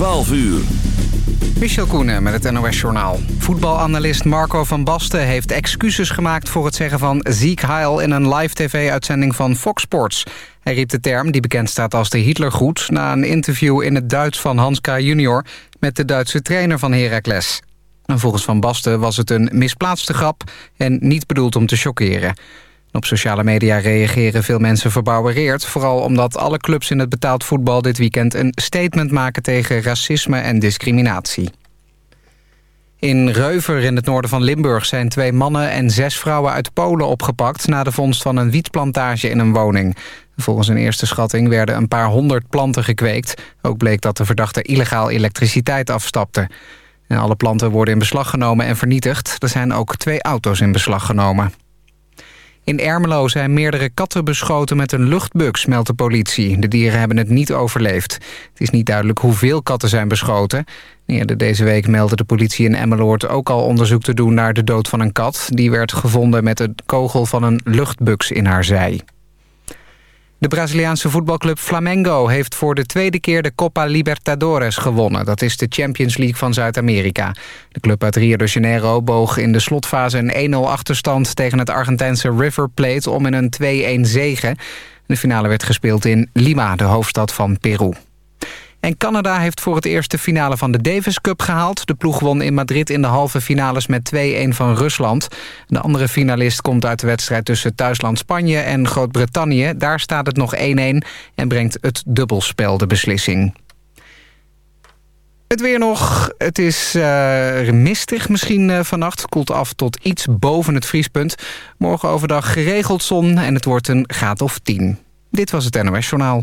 12 uur. Michel Koenen met het NOS-journaal. Voetbalanalist Marco van Basten heeft excuses gemaakt... voor het zeggen van ziek heil in een live tv-uitzending van Fox Sports. Hij riep de term, die bekend staat als de Hitlergroet... na een interview in het Duits van Hans K. junior... met de Duitse trainer van Heracles. volgens Van Basten was het een misplaatste grap... en niet bedoeld om te chockeren. Op sociale media reageren veel mensen verbouwereerd... vooral omdat alle clubs in het betaald voetbal dit weekend... een statement maken tegen racisme en discriminatie. In Reuver in het noorden van Limburg zijn twee mannen en zes vrouwen uit Polen opgepakt... na de vondst van een wietplantage in een woning. Volgens een eerste schatting werden een paar honderd planten gekweekt. Ook bleek dat de verdachte illegaal elektriciteit afstapte. Alle planten worden in beslag genomen en vernietigd. Er zijn ook twee auto's in beslag genomen. In Ermelo zijn meerdere katten beschoten met een luchtbux, meldt de politie. De dieren hebben het niet overleefd. Het is niet duidelijk hoeveel katten zijn beschoten. Eerder deze week meldde de politie in Emmeloord ook al onderzoek te doen naar de dood van een kat. Die werd gevonden met een kogel van een luchtbux in haar zij. De Braziliaanse voetbalclub Flamengo heeft voor de tweede keer de Copa Libertadores gewonnen. Dat is de Champions League van Zuid-Amerika. De club uit Rio de Janeiro boog in de slotfase een 1-0 achterstand tegen het Argentijnse River Plate om in een 2-1 zegen. De finale werd gespeeld in Lima, de hoofdstad van Peru. En Canada heeft voor het eerst de finale van de Davis Cup gehaald. De ploeg won in Madrid in de halve finales met 2-1 van Rusland. De andere finalist komt uit de wedstrijd tussen thuisland Spanje en Groot-Brittannië. Daar staat het nog 1-1 en brengt het dubbelspel de beslissing. Het weer nog. Het is uh, mistig misschien uh, vannacht. Koelt af tot iets boven het vriespunt. Morgen overdag geregeld zon en het wordt een graad of 10. Dit was het NOS Journaal.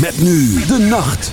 Met nu de nacht.